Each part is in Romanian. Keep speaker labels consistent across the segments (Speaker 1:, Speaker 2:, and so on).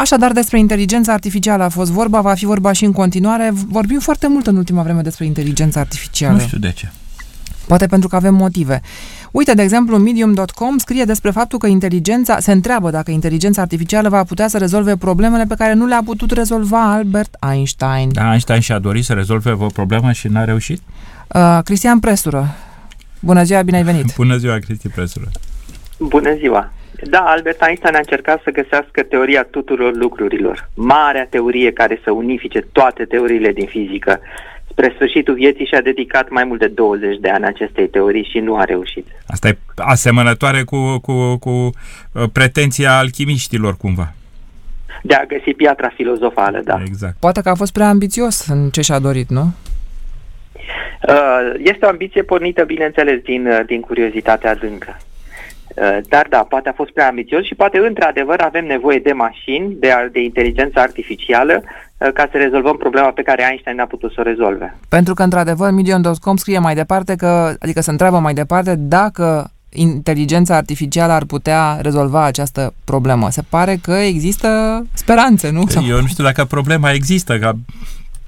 Speaker 1: Așadar, despre inteligența artificială a fost vorba, va fi vorba și în continuare. Vorbim foarte mult în ultima vreme despre inteligența artificială.
Speaker 2: Nu știu de ce.
Speaker 1: Poate pentru că avem motive. Uite, de exemplu, Medium.com scrie despre faptul că inteligența, se întreabă dacă inteligența artificială va putea să rezolve problemele pe care nu le-a putut rezolva Albert Einstein.
Speaker 2: Da, Einstein și-a dorit să rezolve o problemă și n-a reușit?
Speaker 1: Uh, Cristian Presură. Bună ziua, bine ai venit!
Speaker 2: Bună ziua, Cristi Presură!
Speaker 3: Bună ziua! Da, Albert Einstein a încercat să găsească teoria tuturor lucrurilor. Marea teorie care să unifice toate teoriile din fizică. Spre sfârșitul vieții și-a dedicat mai mult de 20 de ani acestei teorii și nu a reușit.
Speaker 2: Asta e asemănătoare cu, cu, cu uh, pretenția alchimiștilor, cumva.
Speaker 3: De a găsi piatra filozofală, da.
Speaker 2: Exact.
Speaker 1: Poate că a fost prea ambițios în ce și-a dorit, nu?
Speaker 3: Uh, este o ambiție pornită, bineînțeles, din, uh, din curiozitatea adâncă. Uh, dar da, poate a fost prea ambițios și poate într-adevăr avem nevoie de mașini, de, de inteligență artificială, ca să rezolvăm problema pe care Einstein n-a putut să o rezolve.
Speaker 1: Pentru că, într-adevăr, Medium.com scrie mai departe că, adică se întreabă mai departe dacă inteligența artificială ar putea rezolva această problemă. Se pare că există speranțe, nu?
Speaker 2: Eu nu știu dacă problema există, că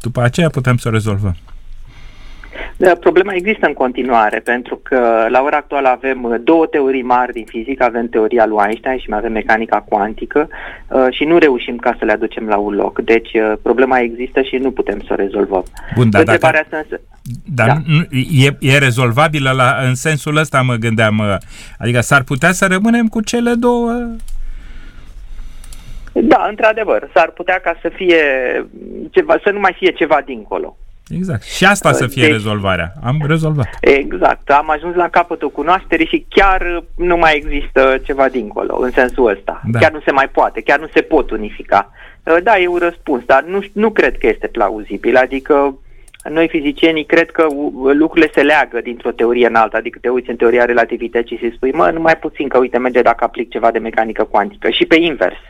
Speaker 2: după aceea putem să o rezolvăm.
Speaker 3: Da, problema există în continuare, pentru că la ora actuală avem uh, două teorii mari din fizică, avem teoria lui Einstein și mai avem mecanica cuantică uh, și nu reușim ca să le aducem la un loc. Deci uh, problema există și nu putem să o rezolvăm.
Speaker 2: Bun, dar dacă... Asta însă... Dar da. nu, e, e rezolvabilă la, în sensul ăsta, mă gândeam. Adică s-ar putea să rămânem cu cele două
Speaker 3: da, într-adevăr, s-ar putea ca să fie ceva, să nu mai fie ceva dincolo.
Speaker 2: Exact. Și asta să fie deci, rezolvarea. Am rezolvat.
Speaker 3: Exact. Am ajuns la capătul cunoașterii și chiar nu mai există ceva dincolo, în sensul ăsta. Da. Chiar nu se mai poate, chiar nu se pot unifica. Uh, da, e un răspuns, dar nu, nu cred că este plauzibil. Adică noi fizicienii cred că lucrurile se leagă dintr-o teorie în alta, adică te uiți în teoria relativității și spui, mă, numai puțin că uite merge dacă aplic ceva de mecanică cuantică și pe invers.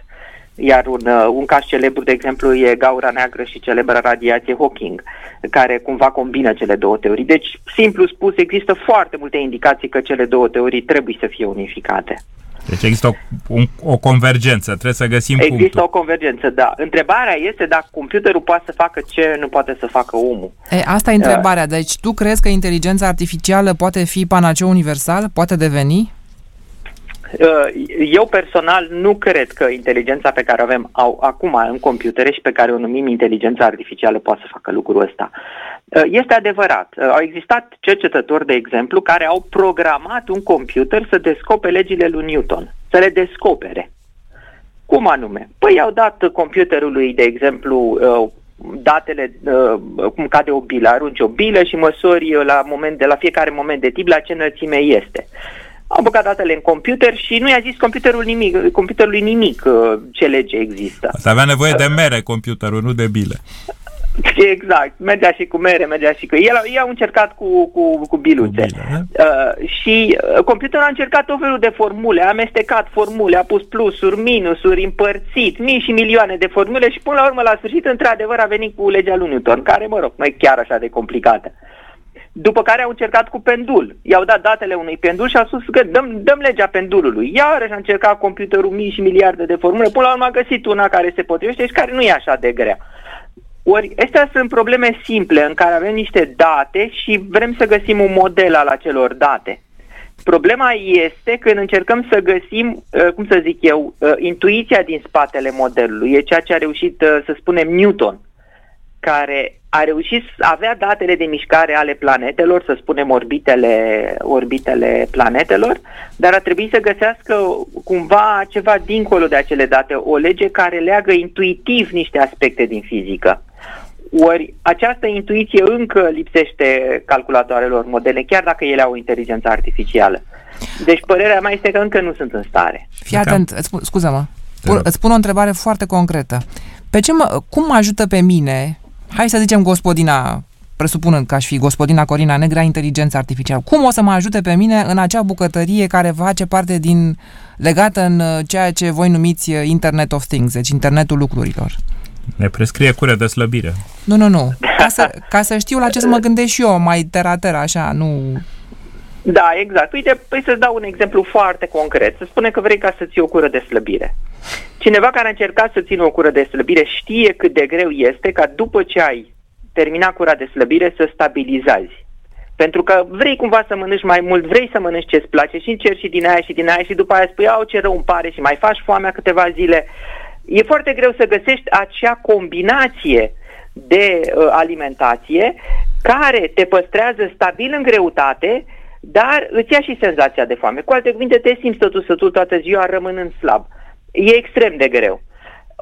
Speaker 3: Iar un, uh, un caz celebru, de exemplu, e gaura neagră și celebra radiație Hawking, care cumva combină cele două teorii. Deci, simplu spus, există foarte multe indicații că cele două teorii trebuie să fie unificate.
Speaker 2: Deci există o, un, o convergență, trebuie să găsim
Speaker 3: Există
Speaker 2: punctul.
Speaker 3: o convergență, da. Întrebarea este dacă computerul poate să facă ce nu poate să facă omul.
Speaker 1: E, asta e întrebarea. Deci tu crezi că inteligența artificială poate fi panaceu universal? Poate deveni?
Speaker 3: Uh, eu personal nu cred că inteligența pe care o avem acum în computere și pe care o numim inteligența artificială poate să facă lucrul ăsta. Uh, este adevărat. Uh, au existat cercetători, de exemplu, care au programat un computer să descopere legile lui Newton, să le descopere. Cum anume? Păi au dat computerului, de exemplu, datele cum cade o bilă, arunci o bilă și măsori la, moment de, la fiecare moment de timp la ce înălțime este. Am băgat datele în computer și nu i-a zis computerul nimic, computerului nimic uh, ce lege există.
Speaker 2: Asta avea nevoie de mere computerul, nu de bile.
Speaker 3: Exact, mergea și cu mere, mergea și cu... El, ei au încercat cu, cu, cu biluțe. Cu bile, uh, și uh, computerul a încercat tot felul de formule, a amestecat formule, a pus plusuri, minusuri, împărțit, mii și milioane de formule și până la urmă, la sfârșit, într-adevăr, a venit cu legea lui Newton, care, mă rog, nu e chiar așa de complicată. Uh, după care au încercat cu pendul. I-au dat datele unui pendul și au spus că dăm, dăm legea pendulului. Iarăși a încercat computerul mii și miliarde de formule. Până la urmă a găsit una care se potrivește și care nu e așa de grea. Ori astea sunt probleme simple în care avem niște date și vrem să găsim un model al acelor date. Problema este când încercăm să găsim, uh, cum să zic eu, uh, intuiția din spatele modelului. E ceea ce a reușit uh, să spunem Newton care a reușit să avea datele de mișcare ale planetelor, să spunem orbitele, orbitele planetelor, dar a trebuit să găsească cumva ceva dincolo de acele date, o lege care leagă intuitiv niște aspecte din fizică. Ori această intuiție încă lipsește calculatoarelor modele, chiar dacă ele au inteligență artificială. Deci părerea mea este că încă nu sunt în stare.
Speaker 1: Fii atent, scuză-mă, îți spun o întrebare foarte concretă. Pe ce mă, cum mă ajută pe mine hai să zicem gospodina, presupunând că aș fi gospodina Corina Negra, inteligența artificială, cum o să mă ajute pe mine în acea bucătărie care face parte din, legată în uh, ceea ce voi numiți uh, Internet of Things, deci internetul lucrurilor?
Speaker 2: Ne prescrie cure de slăbire.
Speaker 1: Nu, nu, nu. Ca să, ca să știu la ce să mă gândesc și eu, mai tera-tera, așa, nu...
Speaker 3: Da, exact. Uite, păi să-ți dau un exemplu foarte concret. Să spune că vrei ca să ții o cură de slăbire. Cineva care a încercat să țină o cură de slăbire știe cât de greu este ca după ce ai terminat cura de slăbire să stabilizezi. Pentru că vrei cumva să mănânci mai mult, vrei să mănânci ce-ți place și încerci și din aia și din aia și după aia spui, au ce rău îmi pare și mai faci foamea câteva zile. E foarte greu să găsești acea combinație de uh, alimentație care te păstrează stabil în greutate, dar îți ia și senzația de foame. Cu alte cuvinte, te simți totul sătul toată ziua rămânând slab. E extrem de greu.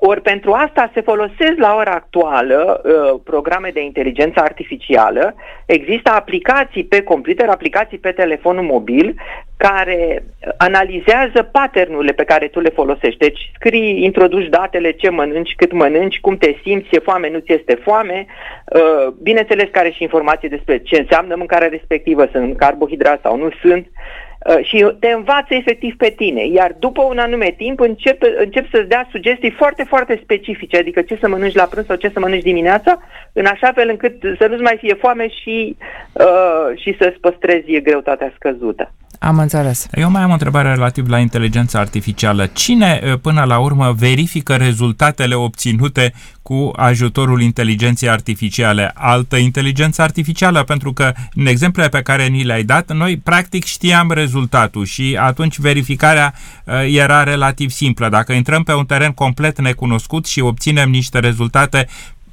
Speaker 3: Ori pentru asta se folosesc la ora actuală uh, programe de inteligență artificială, există aplicații pe computer, aplicații pe telefonul mobil care analizează paternurile pe care tu le folosești. Deci scrii, introduci datele, ce mănânci, cât mănânci, cum te simți, e foame, nu ți este foame, uh, bineînțeles care și informații despre ce înseamnă mâncarea respectivă, sunt carbohidrați sau nu sunt, Uh, și te învață efectiv pe tine, iar după un anume timp încep, încep să-ți dea sugestii foarte, foarte specifice, adică ce să mănânci la prânz sau ce să mănânci dimineața, în așa fel încât să nu-ți mai fie foame și, uh, și să-ți păstrezi greutatea scăzută.
Speaker 1: Am înțeles.
Speaker 2: Eu mai am o întrebare relativ la inteligența artificială. Cine, uh, până la urmă, verifică rezultatele obținute cu ajutorul inteligenței artificiale? Altă inteligență artificială? Pentru că, în exemplele pe care ni le-ai dat, noi practic știam rezultatul și atunci verificarea uh, era relativ simplă. Dacă intrăm pe un teren complet necunoscut și obținem niște rezultate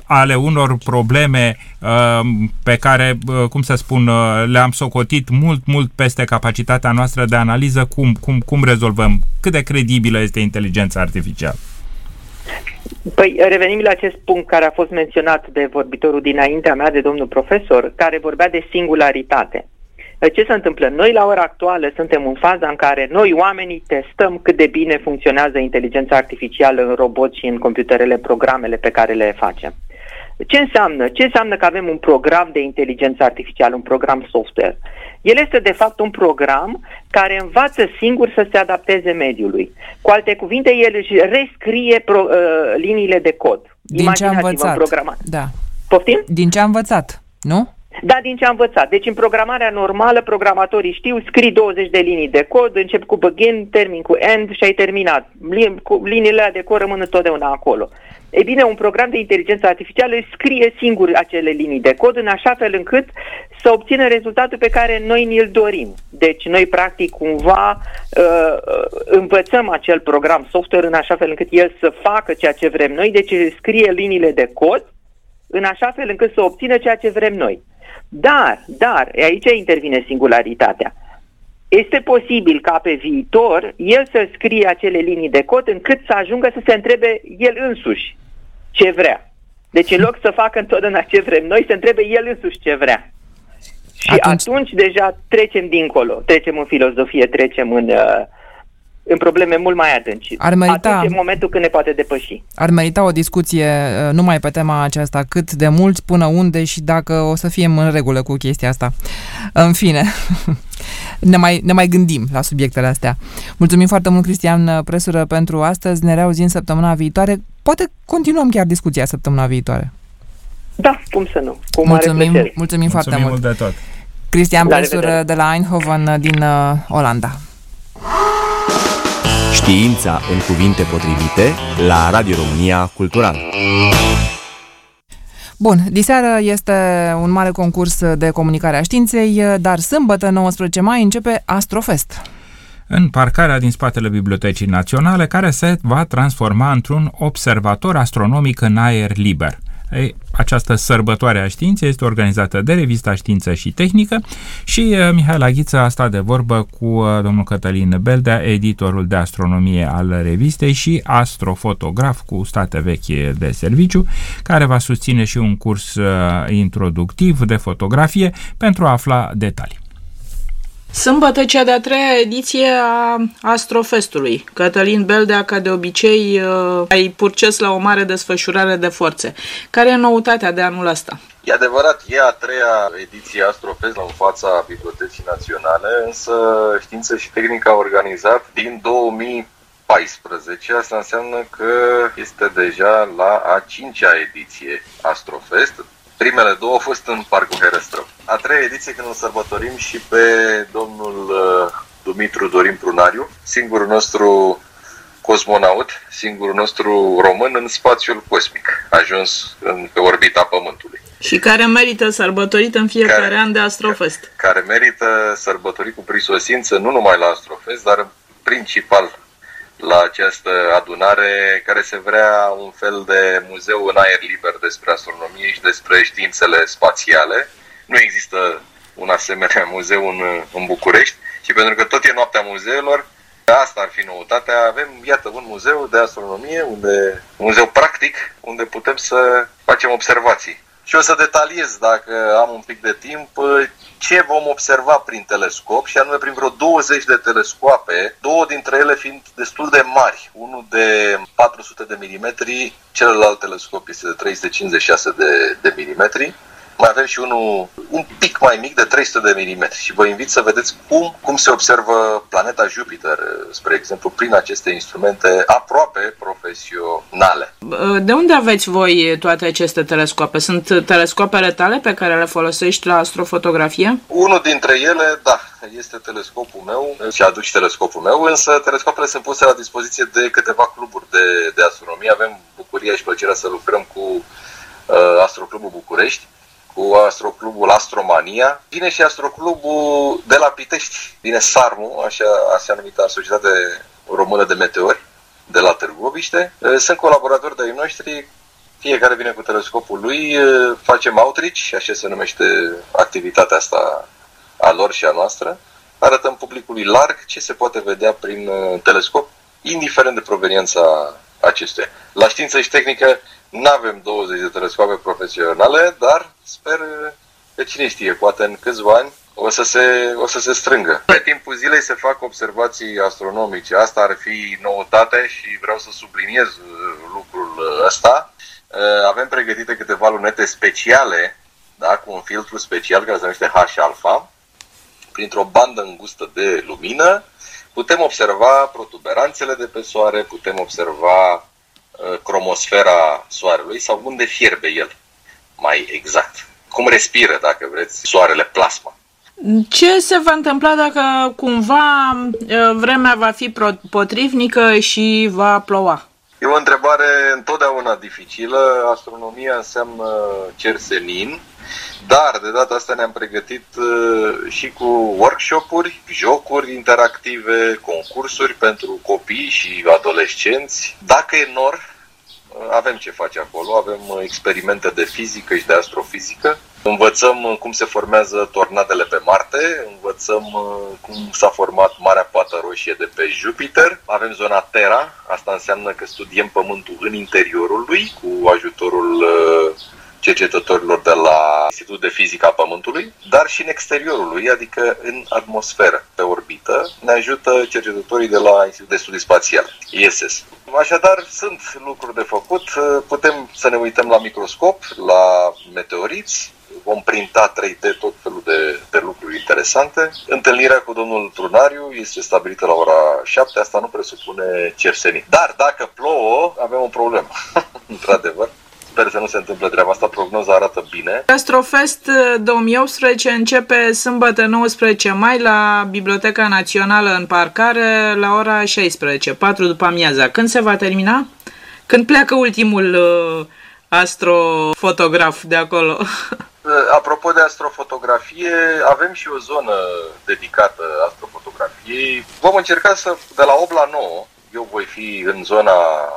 Speaker 2: ale unor probleme uh, pe care, uh, cum să spun, uh, le-am socotit mult, mult peste capacitatea noastră de analiză, cum, cum, cum rezolvăm? Cât de credibilă este inteligența artificială?
Speaker 3: Păi revenim la acest punct care a fost menționat de vorbitorul dinaintea mea, de domnul profesor, care vorbea de singularitate. Ce se întâmplă? Noi, la ora actuală, suntem în faza în care noi, oamenii, testăm cât de bine funcționează inteligența artificială în robot și în computerele, programele pe care le facem. Ce înseamnă? Ce înseamnă că avem un program de inteligență artificială, un program software? El este de fapt un program care învață singur să se adapteze mediului. Cu alte cuvinte, el își rescrie pro, uh, liniile de cod.
Speaker 1: Din ce a învățat. Da.
Speaker 3: Poftim?
Speaker 1: Din ce a învățat, nu?
Speaker 3: Da, din ce am învățat. Deci în programarea normală, programatorii știu, scrii 20 de linii de cod, încep cu begin, termin cu end și ai terminat. Liniile de cod rămân întotdeauna acolo. E bine, un program de inteligență artificială scrie singur acele linii de cod în așa fel încât să obțină rezultatul pe care noi ni-l dorim. Deci noi practic cumva uh, învățăm acel program software în așa fel încât el să facă ceea ce vrem noi, deci scrie liniile de cod în așa fel încât să obțină ceea ce vrem noi. Dar, dar, aici intervine singularitatea. Este posibil ca pe viitor el să scrie acele linii de cod încât să ajungă să se întrebe el însuși ce vrea. Deci în loc să facă întotdeauna ce vrem noi, se întrebe el însuși ce vrea. Și atunci, atunci deja trecem dincolo, trecem în filozofie, trecem în, uh, în probleme mult mai adânci. Ar merita, Atunci e momentul când ne poate depăși.
Speaker 1: Ar merita o discuție uh, numai pe tema aceasta, cât de mult, până unde și dacă o să fim în regulă cu chestia asta. În fine, ne mai, ne mai gândim la subiectele astea. Mulțumim foarte mult, Cristian Presură, pentru astăzi. Ne reauzim săptămâna viitoare. Poate continuăm chiar discuția săptămâna viitoare.
Speaker 3: Da, cum să nu. Cu
Speaker 1: mulțumim,
Speaker 3: mare
Speaker 1: mulțumim, mulțumim foarte mult.
Speaker 2: mult de tot.
Speaker 1: Cristian Presură de la Eindhoven din uh, Olanda.
Speaker 4: Știința în cuvinte potrivite la Radio România Cultural.
Speaker 1: Bun, diseară este un mare concurs de comunicare a științei, dar sâmbătă, 19 mai, începe Astrofest
Speaker 2: în parcarea din spatele Bibliotecii Naționale, care se va transforma într-un observator astronomic în aer liber. Ei, această sărbătoare a științei este organizată de revista Știință și Tehnică și uh, Mihai Laghiță a stat de vorbă cu uh, domnul Cătălin Beldea, editorul de astronomie al revistei și astrofotograf cu state vechi de serviciu, care va susține și un curs uh, introductiv de fotografie pentru a afla detalii.
Speaker 5: Sâmbătă, cea de-a treia ediție a Astrofestului. Cătălin Beldea, ca de obicei, uh, ai purces la o mare desfășurare de forțe. Care e noutatea de anul ăsta?
Speaker 6: E adevărat, e a treia ediție Astrofest în fața Bibliotecii Naționale, însă Știință și Tehnică a organizat din 2014. Asta înseamnă că este deja la a cincea ediție Astrofest. Primele două au fost în Parcul Herăstrău. a treia ediție când îl sărbătorim și pe domnul uh, Dumitru Dorin Prunariu, singurul nostru cosmonaut, singurul nostru român în spațiul cosmic, ajuns în, pe orbita Pământului.
Speaker 5: Și care merită sărbătorit în fiecare care, an de Astrofest.
Speaker 6: Care merită sărbătorit cu prisosință nu numai la Astrofest, dar principal la această adunare care se vrea un fel de muzeu în aer liber despre astronomie și despre științele spațiale. Nu există un asemenea muzeu în, în București și pentru că tot e noaptea muzeelor, asta ar fi noutatea. Avem, iată, un muzeu de astronomie, unde, un muzeu practic, unde putem să facem observații. Și o să detaliez, dacă am un pic de timp, ce vom observa prin telescop și anume prin vreo 20 de telescoape, două dintre ele fiind destul de mari, unul de 400 de milimetri, celălalt telescop este de 356 de, de milimetri mai avem și unul un pic mai mic de 300 de mm și vă invit să vedeți cum, cum se observă planeta Jupiter, spre exemplu, prin aceste instrumente aproape profesionale.
Speaker 5: De unde aveți voi toate aceste telescoape? Sunt telescoapele tale pe care le folosești la astrofotografie?
Speaker 6: Unul dintre ele, da, este telescopul meu și aduc și telescopul meu, însă telescoapele sunt puse la dispoziție de câteva cluburi de, de astronomie. Avem bucuria și plăcerea să lucrăm cu uh, Astroclubul București cu Astroclubul Astromania. Vine și Astroclubul de la Pitești, vine Sarmu, așa, așa numită Societate Română de Meteori, de la Târgoviște. Sunt colaboratori de-ai noștri, fiecare vine cu telescopul lui, facem outreach, așa se numește activitatea asta a lor și a noastră. Arătăm publicului larg ce se poate vedea prin telescop, indiferent de proveniența acestuia. La știință și tehnică nu avem 20 de telescoape profesionale, dar sper că cine știe, poate în câțiva ani o să se, o să se strângă. Pe timpul zilei se fac observații astronomice. Asta ar fi noutate și vreau să subliniez uh, lucrul ăsta. Uh, avem pregătite câteva lunete speciale, da, cu un filtru special care se numește H-alpha. Printr-o bandă îngustă de lumină putem observa protuberanțele de pe soare, putem observa Uh, cromosfera Soarelui sau unde fierbe el, mai exact. Cum respiră, dacă vreți, Soarele plasma.
Speaker 5: Ce se va întâmpla dacă cumva uh, vremea va fi potrivnică și va ploua?
Speaker 6: E o întrebare întotdeauna dificilă. Astronomia înseamnă cer senin, dar de data asta ne-am pregătit uh, și cu workshop-uri, jocuri interactive, concursuri pentru copii și adolescenți. Dacă e nor, uh, avem ce face acolo, avem uh, experimente de fizică și de astrofizică. Învățăm cum se formează tornadele pe Marte, învățăm cum s-a format Marea Pată Roșie de pe Jupiter. Avem zona Terra, asta înseamnă că studiem Pământul în interiorul lui cu ajutorul cercetătorilor de la Institutul de Fizică a Pământului, dar și în exteriorul lui, adică în atmosferă, pe orbită, ne ajută cercetătorii de la Institutul de Studii Spațiale, ISS. Așadar, sunt lucruri de făcut. Putem să ne uităm la microscop, la meteoriți, vom printa 3D tot felul de, de lucruri interesante. Întâlnirea cu domnul Trunariu este stabilită la ora 7, asta nu presupune cersenii. Dar dacă plouă, avem o problemă, într-adevăr. Sper să nu se întâmple treaba asta, prognoza arată bine.
Speaker 5: Astrofest 2018 uh, începe sâmbătă 19 mai la Biblioteca Națională în parcare la ora 16, 4 după amiaza. Când se va termina? Când pleacă ultimul uh, astrofotograf de acolo?
Speaker 6: Uh, apropo de astrofotografie, avem și o zonă dedicată astrofotografiei. Vom încerca să, de la 8 la 9, eu voi fi în zona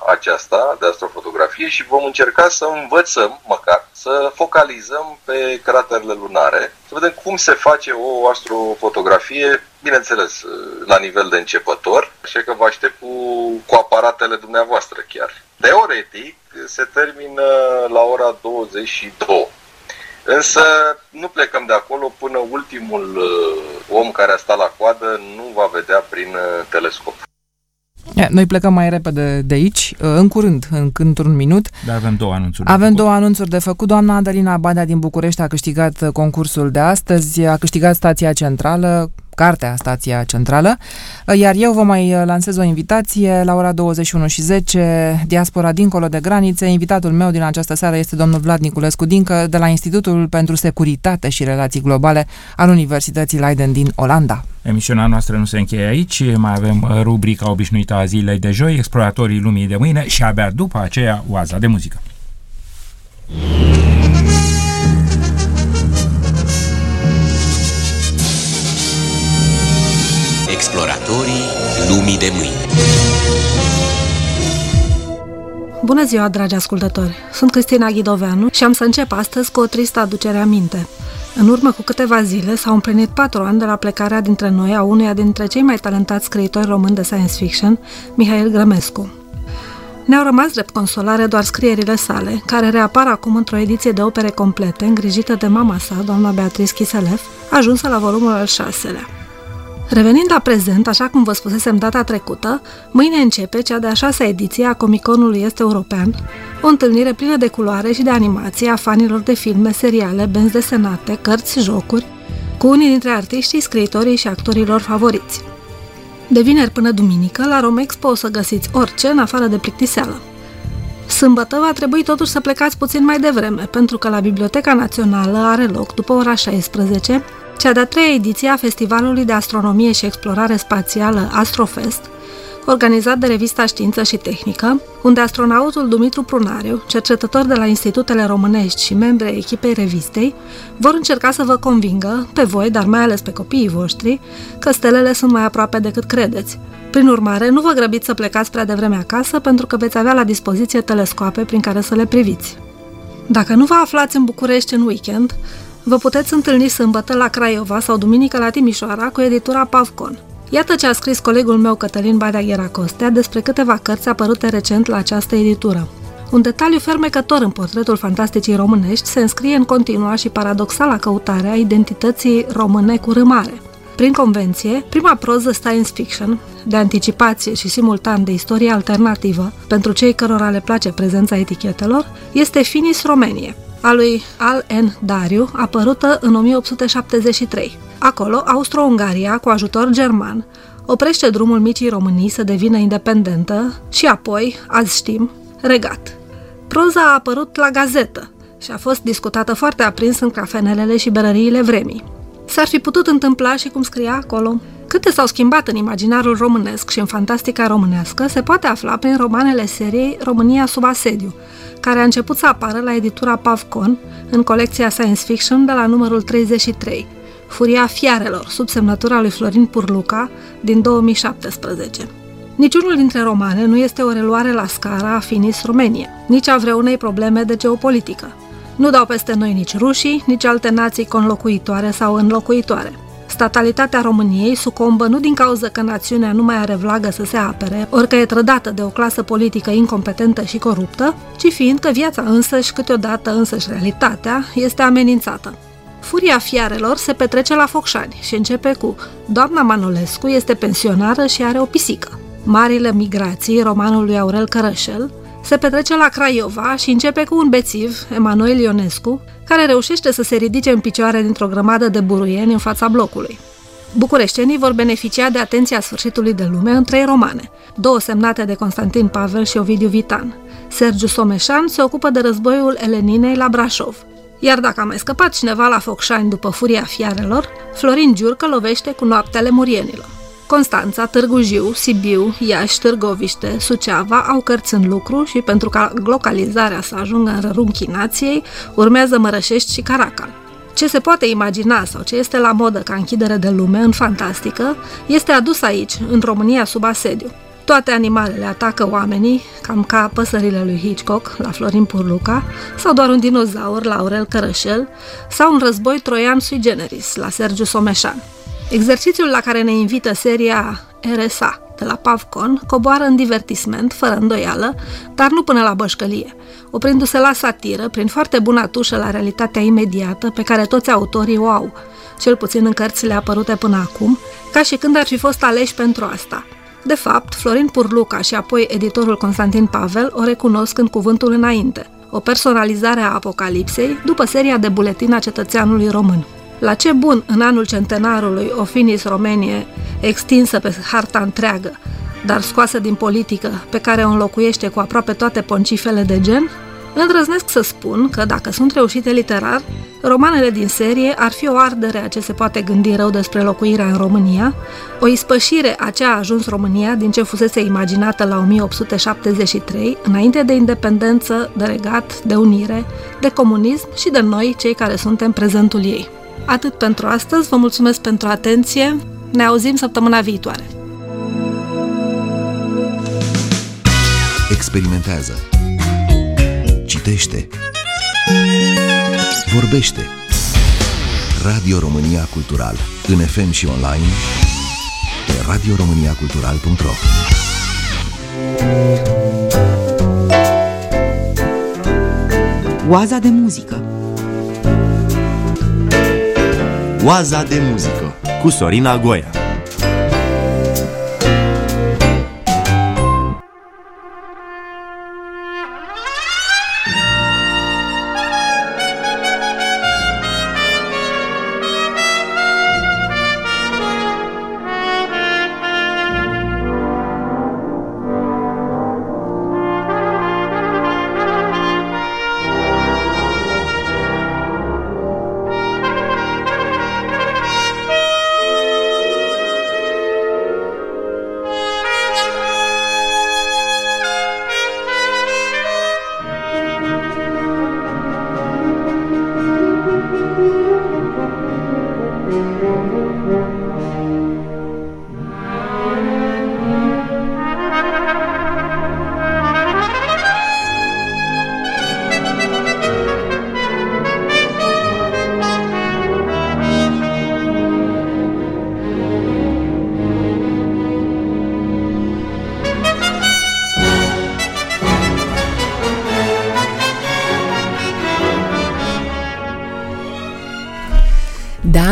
Speaker 6: aceasta de astrofotografie și vom încerca să învățăm, măcar, să focalizăm pe craterele lunare, să vedem cum se face o astrofotografie, bineînțeles, la nivel de începător, așa că vă aștept cu, cu aparatele dumneavoastră chiar. Teoretic, se termină la ora 22. Însă nu plecăm de acolo până ultimul uh, om care a stat la coadă nu va vedea prin uh, telescop.
Speaker 1: Noi plecăm mai repede de aici, uh, în curând, în, într-un minut.
Speaker 2: Dar avem două anunțuri.
Speaker 1: Avem două anunțuri de făcut. Doamna Adelina Badea din București a câștigat concursul de astăzi, a câștigat stația centrală cartea Stația Centrală, iar eu vă mai lansez o invitație la ora 21 și 10, Diaspora Dincolo de Granițe. Invitatul meu din această seară este domnul Vlad Niculescu Dincă de la Institutul pentru Securitate și Relații Globale al Universității Leiden din Olanda.
Speaker 2: Emisiunea noastră nu se încheie aici, mai avem rubrica obișnuită a zilei de joi, Exploratorii Lumii de mâine și abia după aceea oaza de muzică.
Speaker 7: Exploratorii lumii de mâine
Speaker 8: Bună ziua, dragi ascultători! Sunt Cristina Ghidoveanu și am să încep astăzi cu o tristă aducere aminte. În urmă cu câteva zile s-au împlinit patru ani de la plecarea dintre noi a unuia dintre cei mai talentați scriitori români de science fiction, Mihail Grămescu. Ne-au rămas drept consolare doar scrierile sale, care reapar acum într-o ediție de opere complete, îngrijită de mama sa, doamna Beatrice Chiselef, ajunsă la volumul al șaselea. Revenind la prezent, așa cum vă spusesem data trecută, mâine începe cea de-a șasea ediție a Comiconului Este European, o întâlnire plină de culoare și de animație a fanilor de filme, seriale, benzi desenate, cărți, jocuri, cu unii dintre artiștii, scriitorii și actorilor favoriți. De vineri până duminică, la Romexpo o să găsiți orice în afară de plictiseală. Sâmbătă va trebui totuși să plecați puțin mai devreme, pentru că la Biblioteca Națională are loc, după ora 16, cea de-a treia ediție a Festivalului de Astronomie și Explorare Spațială Astrofest, organizat de revista Știință și Tehnică, unde astronautul Dumitru Prunariu, cercetător de la Institutele Românești și membre echipei revistei, vor încerca să vă convingă, pe voi, dar mai ales pe copiii voștri, că stelele sunt mai aproape decât credeți. Prin urmare, nu vă grăbiți să plecați prea devreme acasă, pentru că veți avea la dispoziție telescoape prin care să le priviți. Dacă nu vă aflați în București în weekend, vă puteți întâlni sâmbătă la Craiova sau duminică la Timișoara cu editura Pavcon. Iată ce a scris colegul meu Cătălin Badea Costea despre câteva cărți apărute recent la această editură. Un detaliu fermecător în portretul fantasticii românești se înscrie în continua și paradoxala căutare a identității române cu râmare. Prin convenție, prima proză science fiction, de anticipație și simultan de istorie alternativă, pentru cei cărora le place prezența etichetelor, este Finis Romenie, a lui Al N. Dariu, apărută în 1873. Acolo, Austro-Ungaria, cu ajutor german, oprește drumul micii Românii să devină independentă și apoi, azi știm, regat. Proza a apărut la gazetă și a fost discutată foarte aprins în cafenelele și berăriile vremii. S-ar fi putut întâmpla și cum scria acolo. Câte s-au schimbat în imaginarul românesc și în fantastica românească se poate afla prin romanele seriei România sub asediu, care a început să apară la editura Pavcon în colecția Science Fiction de la numărul 33, Furia Fiarelor, sub semnătura lui Florin Purluca, din 2017. Niciunul dintre romane nu este o reluare la scara a Finis Romania, nici a vreunei probleme de geopolitică. Nu dau peste noi nici rușii, nici alte nații conlocuitoare sau înlocuitoare. Statalitatea României sucombă nu din cauza că națiunea nu mai are vlagă să se apere, orică e trădată de o clasă politică incompetentă și coruptă, ci fiind că viața însăși, câteodată însăși realitatea, este amenințată. Furia fiarelor se petrece la Focșani și începe cu Doamna Manolescu este pensionară și are o pisică. Marile migrații romanului Aurel Cărășel se petrece la Craiova și începe cu un bețiv, Emanuel Ionescu, care reușește să se ridice în picioare dintr-o grămadă de buruieni în fața blocului. Bucureștenii vor beneficia de atenția sfârșitului de lume în trei romane, două semnate de Constantin Pavel și Ovidiu Vitan. Sergiu Someșan se ocupă de războiul Eleninei la Brașov. Iar dacă a mai scăpat cineva la Focșani după furia fiarelor, Florin Giurcă lovește cu noaptele murienilor. Constanța, Târgu Jiu, Sibiu, Iași, Târgoviște, Suceava au cărți în lucru și pentru ca localizarea să ajungă în rărunchii nației, urmează Mărășești și Caracal. Ce se poate imagina sau ce este la modă ca închidere de lume în fantastică, este adus aici, în România sub asediu. Toate animalele atacă oamenii, cam ca păsările lui Hitchcock la Florin Purluca, sau doar un dinozaur la Aurel Cărășel, sau un război troian sui generis la Sergiu Someșan. Exercițiul la care ne invită seria RSA de la Pavcon coboară în divertisment, fără îndoială, dar nu până la bășcălie, oprindu-se la satiră, prin foarte bună tușă la realitatea imediată pe care toți autorii o au, cel puțin în cărțile apărute până acum, ca și când ar fi fost aleși pentru asta. De fapt, Florin Purluca și apoi editorul Constantin Pavel o recunosc în cuvântul înainte, o personalizare a apocalipsei după seria de buletin a cetățeanului român. La ce bun în anul centenarului o finis Romenie extinsă pe harta întreagă, dar scoasă din politică, pe care o înlocuiește cu aproape toate poncifele de gen? Îndrăznesc să spun că, dacă sunt reușite literar, romanele din serie ar fi o ardere a ce se poate gândi rău despre locuirea în România, o ispășire a ce a ajuns România din ce fusese imaginată la 1873, înainte de independență, de regat, de unire, de comunism și de noi, cei care suntem prezentul ei. Atât pentru astăzi, vă mulțumesc pentru atenție, ne auzim săptămâna viitoare.
Speaker 9: Experimentează. Citește. Vorbește. Radio România Cultural. În FM și online Pe radioromaniacultural.ro
Speaker 10: Oaza de muzică
Speaker 4: Oaza de muzică cu Sorina Goia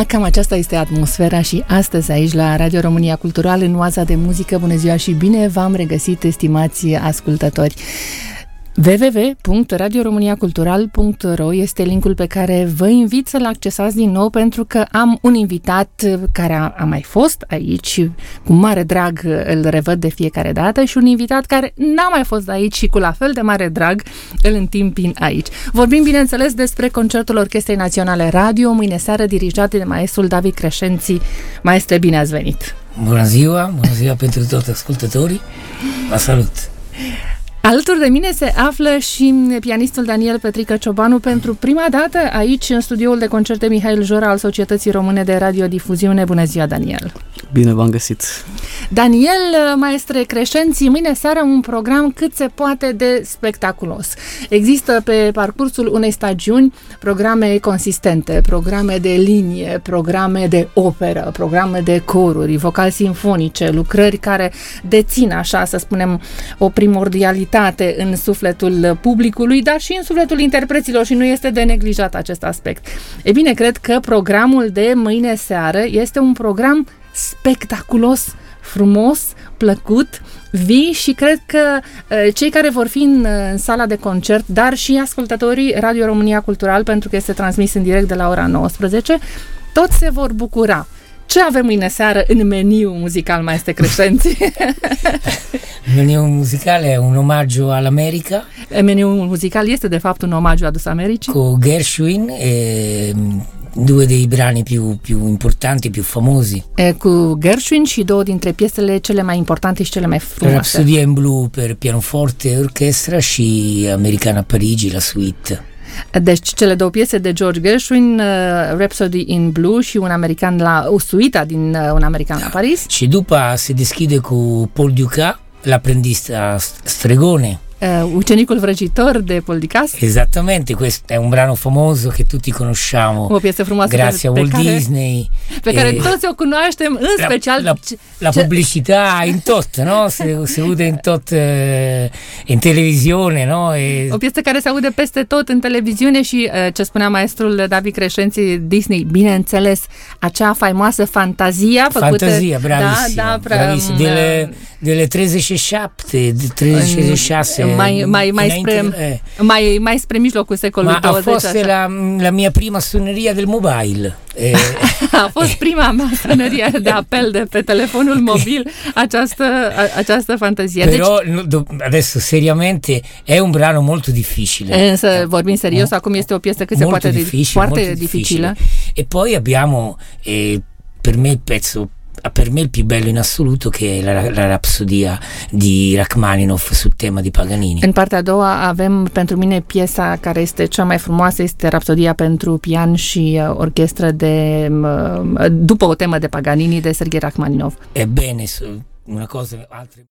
Speaker 11: cam aceasta este atmosfera și astăzi aici la Radio România Cultural în oaza de muzică. Bună ziua și bine v-am regăsit, estimați ascultători www.radioromaniacultural.ro este linkul pe care vă invit să-l accesați din nou pentru că am un invitat care a, a mai fost aici cu mare drag îl revăd de fiecare dată și un invitat care n-a mai fost aici și cu la fel de mare drag îl întimpin aici. Vorbim bineînțeles despre concertul Orchestrei Naționale Radio, mâine seară dirijat de maestrul David Creșenții. Maestre, bine ați venit!
Speaker 12: Bună ziua, bună ziua pentru toți ascultătorii, vă salut!
Speaker 11: Alături de mine se află și pianistul Daniel Petrică Ciobanu pentru prima dată aici în studioul de concerte Mihail Jora al Societății Române de Radiodifuziune. Bună ziua, Daniel!
Speaker 13: Bine v-am găsit!
Speaker 11: Daniel, maestre Creșenții, mâine seară un program cât se poate de spectaculos. Există pe parcursul unei stagiuni programe consistente, programe de linie, programe de operă, programe de coruri, vocal sinfonice, lucrări care dețin, așa să spunem, o primordialitate intimitate în sufletul publicului, dar și în sufletul interpreților și nu este de neglijat acest aspect. E bine, cred că programul de mâine seară este un program spectaculos, frumos, plăcut, vii și cred că uh, cei care vor fi în, în sala de concert, dar și ascultătorii Radio România Cultural, pentru că este transmis în direct de la ora 19, toți se vor bucura. Ce avem mâine seară în meniu muzical, mai este Crescenții?
Speaker 12: meniu muzical e un omaggio all'America.
Speaker 11: Meniul muzical este de fapt un omaggio adus Americii.
Speaker 12: Cu Gershwin e due dei brani più, più importanti, più famosi.
Speaker 11: E, cu Gershwin și două dintre piesele cele mai importante și cele mai frumoase.
Speaker 12: Rhapsody in Blue per pianoforte e orchestra și Americana Parigi, la suite.
Speaker 11: Deci cele două piese de George Gershwin, uh, Rhapsody in Blue și un american la o suita din uh, un american la Paris.
Speaker 12: Și după se deschide cu Paul Ducat, l'apprendista stregone.
Speaker 11: Uh, Ucenicul vrăjitor de Paul Dicas.
Speaker 12: Esattamente, questo è un brano famoso che tutti conosciamo.
Speaker 11: O piesă frumoasă
Speaker 12: grazie a Walt care, Disney.
Speaker 11: Pe care e, toți o cunoaștem, în
Speaker 12: la,
Speaker 11: special
Speaker 12: la, la ce... pubblicità in tot, no? Se, se aude in tot uh, in televizione, no? E...
Speaker 11: O piesă care se aude peste tot în televiziune și uh, ce spunea maestrul David Creșenții Disney, bineînțeles, acea faimoasă fantazia făcută...
Speaker 12: Fantazia, bravissima. Da, da, pra, bravissima. Delle, delle 37, 36
Speaker 11: în, mai, mai, mai, spre, eh. mai, mai spre mijlocul secolului
Speaker 12: Ma
Speaker 11: 20.
Speaker 12: a fost la, la mia prima suoneria del mobile.
Speaker 11: Eh. a fost prima mea suoneria de apel de pe telefonul mobil, această, a, această fantazie.
Speaker 12: Però deci, adesso seriamente è un brano molto difficile.
Speaker 11: Însă vorbim serios, acum este o piesă cât se poate
Speaker 12: difficile,
Speaker 11: foarte dificilă.
Speaker 12: E poi abbiamo eh, per me il pezzo per me il più bello in assoluto che è la, la rapsodia di Rachmaninoff sul tema di Paganini.
Speaker 11: În partea a doua avem pentru mine piesa care este cea mai frumoasă, este rapsodia pentru pian și uh, orchestră de uh, după o temă de Paganini de Sergei Rachmaninoff.
Speaker 12: Ebbene, una cosa altre